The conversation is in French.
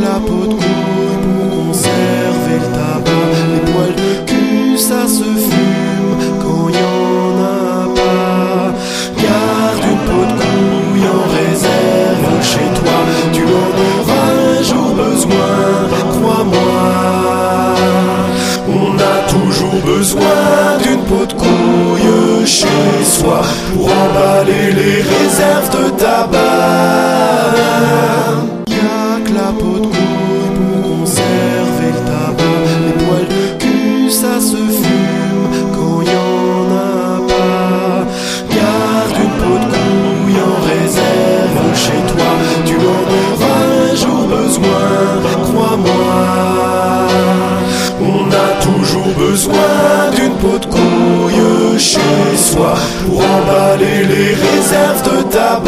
la peau de couille pour conserver le tabac. Les poils de cul, ça se fume quand y en a pas. Garde une peau de couille en réserve chez toi. Tu en auras un jour besoin, crois-moi. On a toujours besoin d'une peau de couille chez soi pour emballer les réserves de tabac. Besoin d'une peau de couille chez soi pour emballer les réserves de tabac.